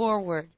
forward.